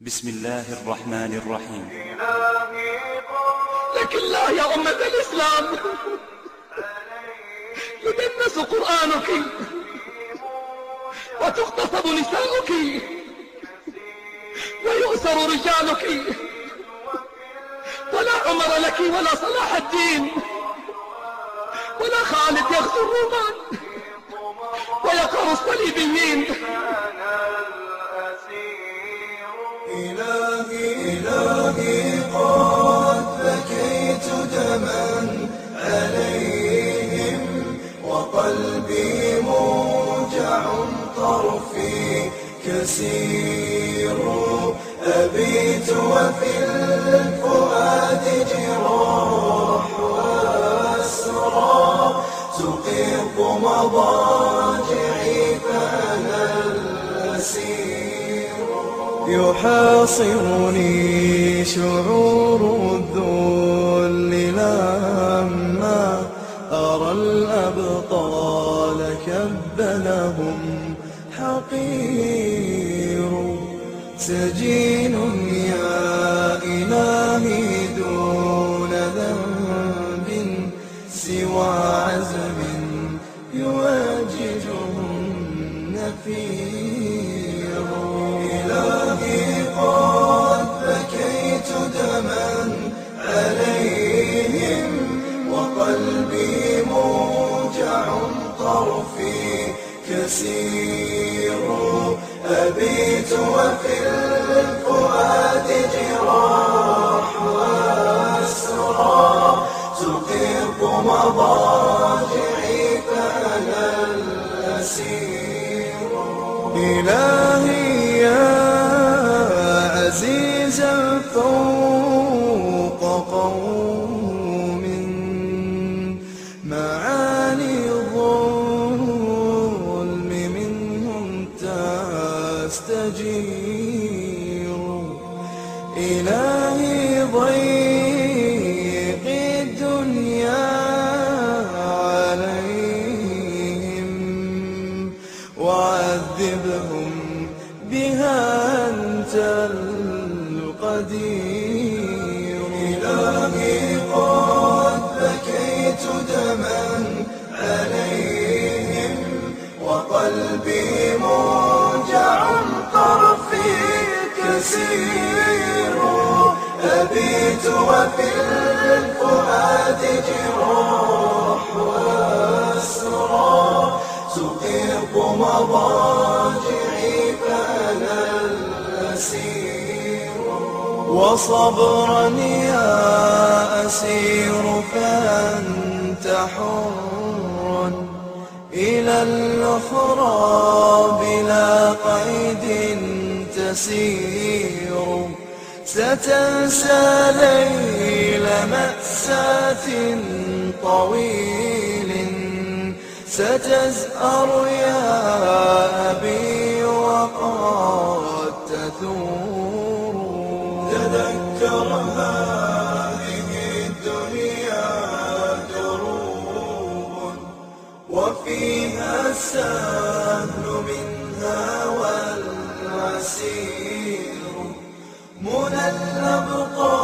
بسم الله الرحمن الرحيم. لك الله يا أمة الإسلام. يدنس قرآنك. وتغتصب نساؤك ويؤسر رجالك. ولا عمر لك ولا صلاح الدين. ولا خالد يغزو الرومان. ويقر الصليبيين. إلهي إلهي قد بكيت دما عليهم وقلبي موجع طرفي كسير أبيت وفي الفؤاد جراح وأسرى تقيق مضاجعي فأنا الأسير. يحاصرني شعور الذل لما أرى الأبطال كب لهم. حقير سجين يا إلهي دون ذنب سوى عزم يواجههم نفير كسير أبيت وفي الفؤاد جراح وأسرى. تقيق مضاجعي فأنا الأسير. إلهي يا عزيزا فوق قوم معاني تستجير إلهي ضيق الدنيا عليهم وعذبهم بها أنت القدير. إلهي قد بكيت دما عليهم وقلبي كسير أبيت وفي الفؤاد جراح وأسرى. تقيق مضاجعي فأنا الأسير. وصبرا يا أسير فأنت حر. إلى الأخرى تسير ستنسى ليل مأساة طويل. ستزأر يا أبي وقد تثور. تذكر هذه الدنيا دروب. وفيها السهل منها أسير منى الأبطال.